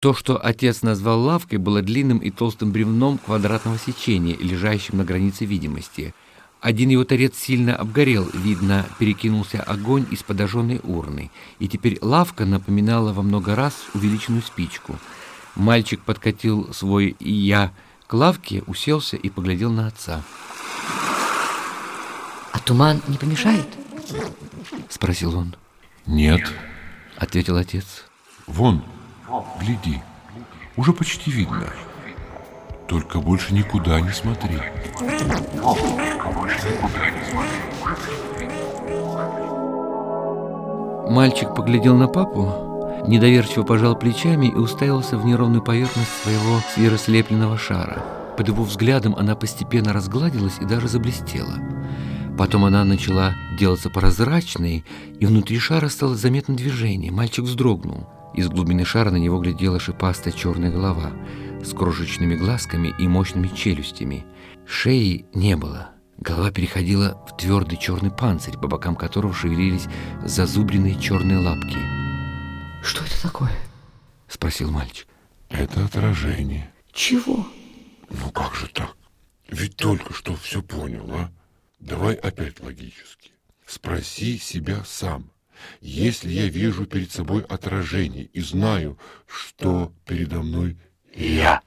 То, что отец назвал лавкой, было длинным и толстым бревном квадратного сечения, лежащим на границе видимости. Один его торец сильно обгорел, видно, перекинулся огонь из подожженной урны, и теперь лавка напоминала во много раз увеличенную спичку. Мальчик подкатил свой «я» к лавке, уселся и поглядел на отца. «А туман не помешает?» — спросил он. «Нет», — ответил отец. «Вон, гляди, уже почти видно. Только больше никуда не смотри». Мальчик поглядел на папу, недоверчиво пожал плечами и уставился в неровную поверхность своего сверослепленного шара. Под его взглядом она постепенно разгладилась и даже заблестела. Потом она начала делаться прозрачной, и внутри шара стало заметно движение. Мальчик вздрогнул. Из глубины шара на него глядела шипастая черная голова с крошечными глазками и мощными челюстями. Шеи не было. Голова переходила в твердый черный панцирь, по бокам которого шевелились зазубренные черные лапки. «Что это такое?» — спросил мальчик. «Это отражение». «Чего?» «Ну как же так? Ведь только что все понял, а? Давай опять логически. Спроси себя сам. Если я вижу перед собой отражение и знаю, что передо мной я,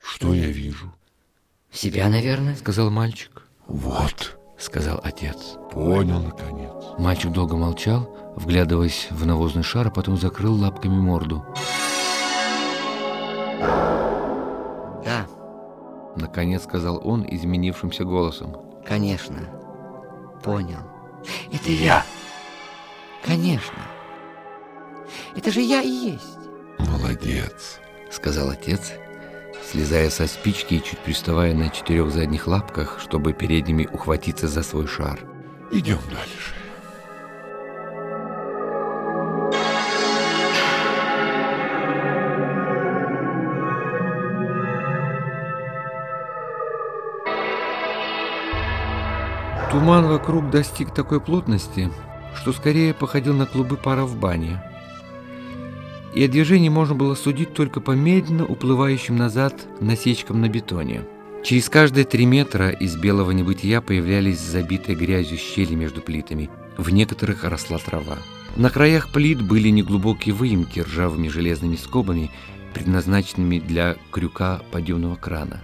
что я вижу?» «Себя, наверное», — сказал мальчик. «Вот», — сказал отец. «Понял, наконец». Мальчик долго молчал, вглядываясь в навозный шар, а потом закрыл лапками морду. «Да», — наконец сказал он изменившимся голосом. «Конечно. Понял. Это я. Конечно. Это же я и есть». «Молодец», — сказал отец, слезая со спички и чуть приставая на четырех задних лапках, чтобы передними ухватиться за свой шар. «Идем дальше». Туман вокруг достиг такой плотности, что скорее походил на клубы пара в бане. И о движении можно было судить только по медленно уплывающим назад насечкам на бетоне. Через каждые три метра из белого небытия появлялись забитые грязью щели между плитами. В некоторых росла трава. На краях плит были неглубокие выемки ржавыми железными скобами, предназначенными для крюка подъемного крана.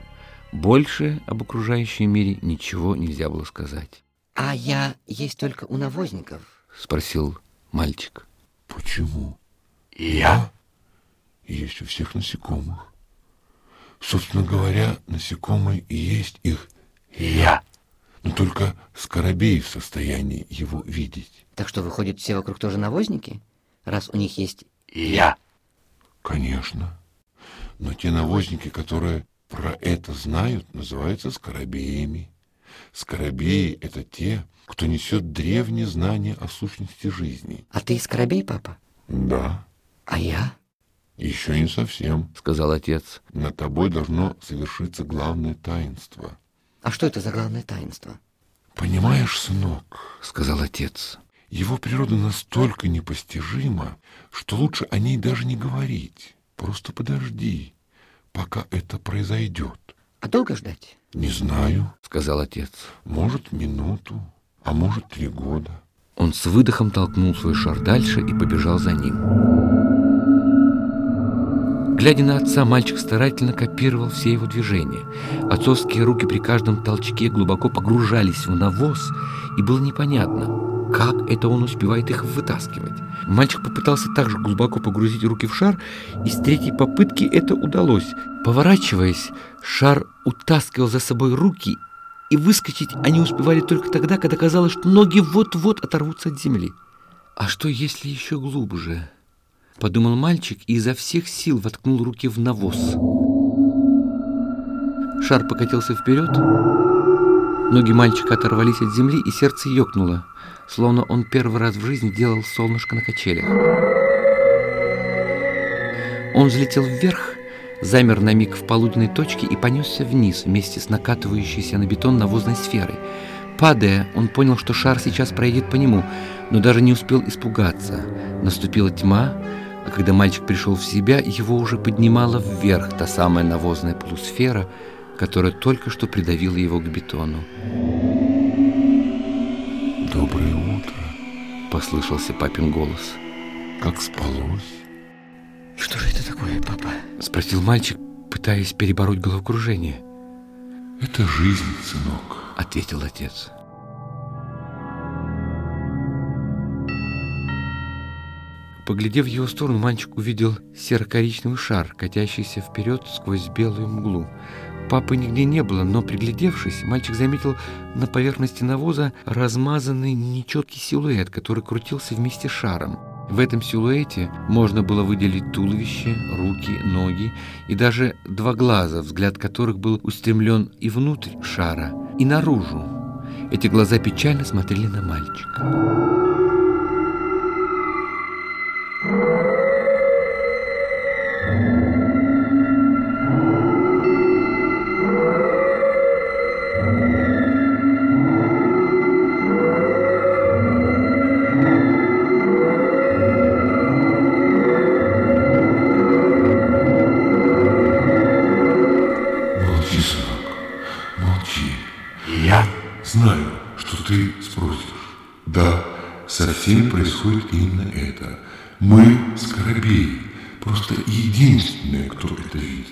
Больше об окружающем мире ничего нельзя было сказать. «А я есть только у навозников?» — спросил мальчик. «Почему?» «Я?» «Есть у всех насекомых. Собственно говоря, насекомые и есть их «я». Но только скоробей в состоянии его видеть. Так что, выходит, все вокруг тоже навозники? Раз у них есть «я». Конечно. Но те навозники, которые про это знают, называются скоробеями. Скоробеи — это те, кто несет древние знания о сущности жизни. А ты скоробей, папа? Да. А я? Еще не совсем, — сказал отец. Над тобой должно совершиться главное таинство. А что это за главное таинство? Понимаешь, сынок, — сказал отец, — его природа настолько непостижима, что лучше о ней даже не говорить. Просто подожди пока это произойдет. А долго ждать? Не знаю, сказал отец. Может, минуту, а может, три года. Он с выдохом толкнул свой шар дальше и побежал за ним. Глядя на отца, мальчик старательно копировал все его движения. Отцовские руки при каждом толчке глубоко погружались в навоз, и было непонятно, как это он успевает их вытаскивать. Мальчик попытался также глубоко погрузить руки в шар, и с третьей попытки это удалось. Поворачиваясь, шар утаскивал за собой руки, и выскочить они успевали только тогда, когда казалось, что ноги вот-вот оторвутся от земли. А что, если еще глубже? Подумал мальчик и изо всех сил воткнул руки в навоз. Шар покатился вперед, ноги мальчика оторвались от земли, и сердце ёкнуло словно он первый раз в жизни делал солнышко на качелях. Он взлетел вверх, замер на миг в полуденной точке и понесся вниз вместе с накатывающейся на бетон навозной сферой. Падая, он понял, что шар сейчас проедет по нему, но даже не успел испугаться. Наступила тьма, А когда мальчик пришел в себя, его уже поднимала вверх та самая навозная полусфера, которая только что придавила его к бетону. Доброе утро. Послышался папин голос. Как спалось? Что же это такое, папа? Спросил мальчик, пытаясь перебороть головокружение. Это жизнь, сынок. Ответил отец. Поглядев в его сторону, мальчик увидел серо-коричневый шар, катящийся вперед сквозь белую мглу. Папы нигде не было, но, приглядевшись, мальчик заметил на поверхности навоза размазанный нечеткий силуэт, который крутился вместе с шаром. В этом силуэте можно было выделить туловище, руки, ноги и даже два глаза, взгляд которых был устремлен и внутрь шара, и наружу. Эти глаза печально смотрели на мальчика. Со всеми происходит именно это. Мы скоробеи, просто единственные, кто это видит.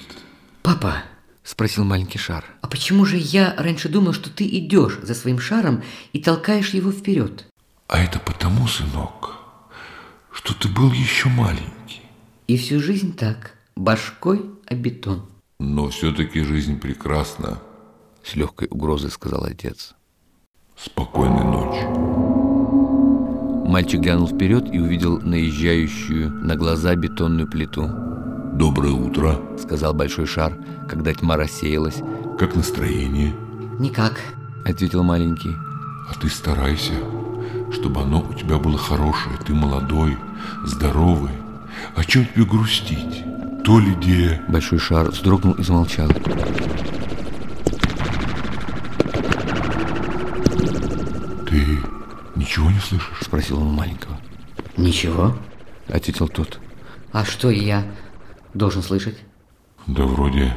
Папа, Спросил маленький шар. а почему же я раньше думал, что ты идешь за своим шаром и толкаешь его вперед? А это потому, сынок, что ты был еще маленький. И всю жизнь так, башкой о бетон. Но все-таки жизнь прекрасна. С легкой угрозой сказал отец. Спокойной ночи. Мальчик глянул вперед и увидел наезжающую на глаза бетонную плиту. Доброе утро. Сказал большой шар, когда тьма рассеялась. Как настроение? Никак. Ответил маленький. А ты старайся, чтобы оно у тебя было хорошее. Ты молодой, здоровый. О чем тебе грустить? То ли где... Большой шар вздрогнул и замолчал. Ничего не слышишь? Спросил он маленького. Ничего. Ответил тот. А что я должен слышать? Да вроде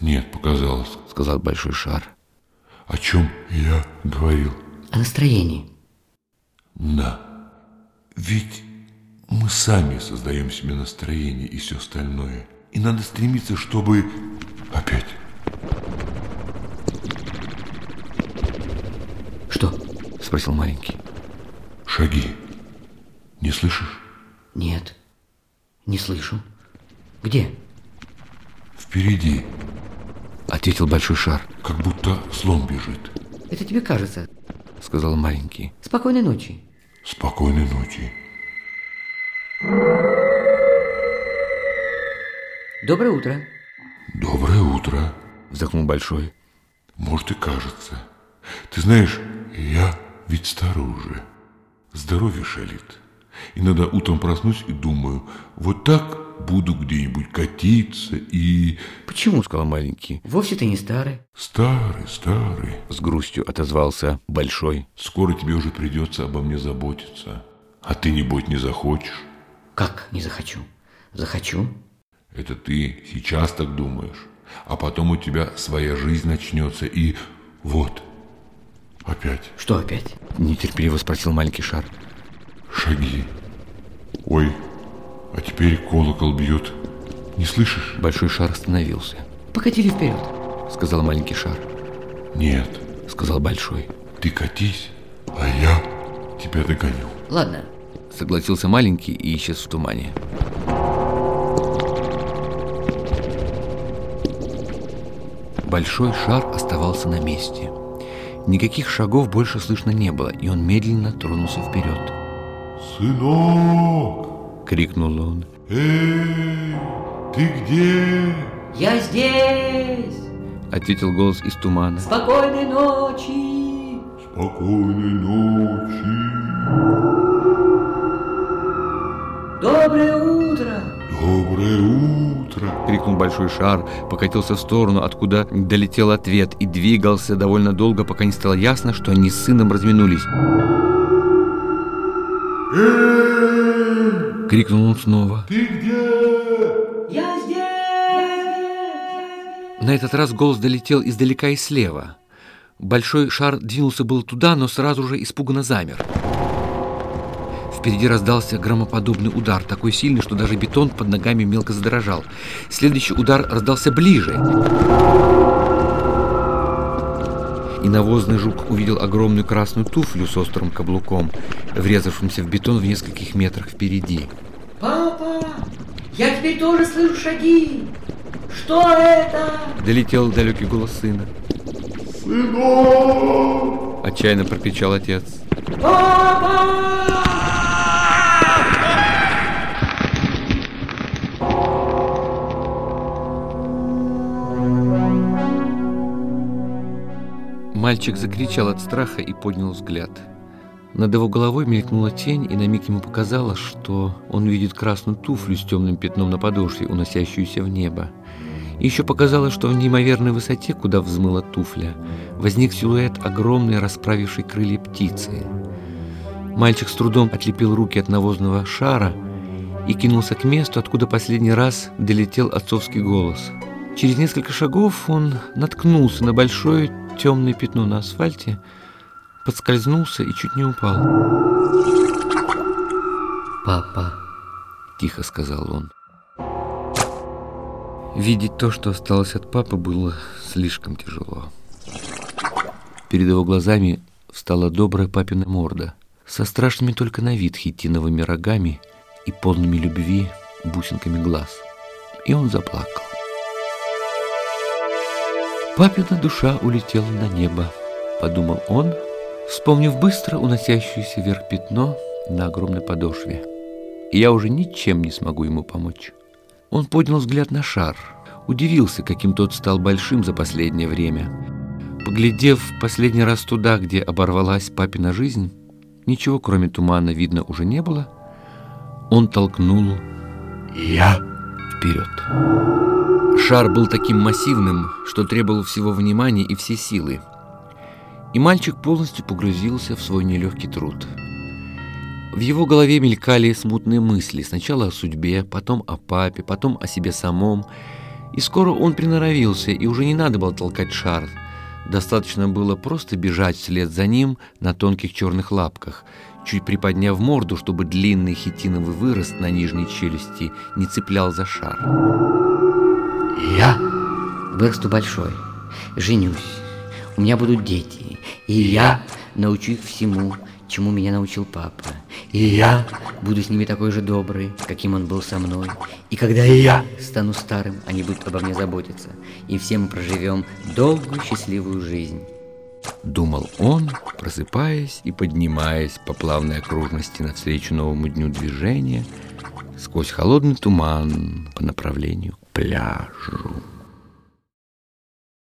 нет, показалось. Сказал большой шар. О чем я говорил? О настроении. Да. Ведь мы сами создаем себе настроение и все остальное. И надо стремиться, чтобы... Опять. Что? Спросил маленький. Шаги. Не слышишь? Нет. Не слышу. Где? Впереди. Ответил большой шар. Как будто слон бежит. Это тебе кажется. Сказал маленький. Спокойной ночи. Спокойной ночи. Доброе утро. Доброе утро. Вздохнул большой. Может и кажется. Ты знаешь, я ведь стар уже. Здоровье шалит. Иногда утром проснусь и думаю, вот так буду где-нибудь катиться и... Почему? Сказал маленький. Вовсе ты не старый. Старый, старый. С грустью отозвался большой. Скоро тебе уже придется обо мне заботиться. А ты, небось, не захочешь? Как не захочу? Захочу. Это ты сейчас так думаешь. А потом у тебя своя жизнь начнется и... Вот. Опять Что опять? Нетерпеливо спросил маленький шар. шаги. Ой, а теперь колокол бьет. Не слышишь? Большой шар остановился. Покатили вперед. Сказал маленький шар. Нет, Сказал большой. ты катись, а я тебя догоню. Ладно. Согласился маленький и исчез в тумане. Большой шар оставался на месте. Никаких шагов больше слышно не было, и он медленно тронулся вперед. Сынок! Крикнул он. Эй, ты где? Я здесь. Ответил голос из тумана. Спокойной ночи. Спокойной ночи. Доброе утро. Доброе утро. Крикнул большой шар, покатился в сторону, откуда долетел ответ, и двигался довольно долго, пока не стало ясно, что они с сыном разминулись. Крикнул он снова. Ты где? Я здесь! На этот раз голос долетел издалека и слева. Большой шар двинулся был туда, но сразу же испуганно замер. Впереди раздался громоподобный удар, такой сильный, что даже бетон под ногами мелко задрожал. Следующий удар раздался ближе. И навозный жук увидел огромную красную туфлю с острым каблуком, врезавшимся в бетон в нескольких метрах впереди. Папа, я теперь тоже слышу шаги. Что это? Долетел далекий голос сына. Сынок! Отчаянно прокричал отец. Папа! Мальчик закричал от страха и поднял взгляд. Над его головой мелькнула тень, и на миг ему показалось, что он видит красную туфлю с темным пятном на подошве, уносящуюся в небо. Еще показалось, что в неимоверной высоте, куда взмыла туфля, возник силуэт огромной расправившей крылья птицы. Мальчик с трудом отлепил руки от навозного шара и кинулся к месту, откуда последний раз долетел отцовский голос. Через несколько шагов он наткнулся на большое темное пятно на асфальте, подскользнулся и чуть не упал. Папа. Тихо сказал он. Видеть то, что осталось от папы, было слишком тяжело. Перед его глазами встала добрая папина морда, со страшными только на вид хитиновыми рогами и полными любви бусинками глаз. И он заплакал. Папина душа улетела на небо, подумал он, вспомнив быстро уносящееся вверх пятно на огромной подошве. Я уже ничем не смогу ему помочь. Он поднял взгляд на шар, удивился, каким тот стал большим за последнее время. Поглядев последний раз туда, где оборвалась папина жизнь, ничего кроме тумана видно уже не было, он толкнул Я? вперед. Шар был таким массивным, что требовал всего внимания и все силы. И мальчик полностью погрузился в свой нелегкий труд. В его голове мелькали смутные мысли, сначала о судьбе, потом о папе, потом о себе самом. И скоро он приноровился, и уже не надо было толкать шар. Достаточно было просто бежать вслед за ним на тонких черных лапках, чуть приподняв морду, чтобы длинный хитиновый вырост на нижней челюсти не цеплял за шар. Я? Вырасту большой, женюсь, у меня будут дети, и я научу их всему, чему меня научил папа. И я буду с ними такой же добрый, каким он был со мной. И когда И я. стану старым, они будут обо мне заботиться. И все мы проживем долгую счастливую жизнь. Думал он, просыпаясь и поднимаясь по плавной окружности навстречу новому дню движения сквозь холодный туман по направлению к пляжу.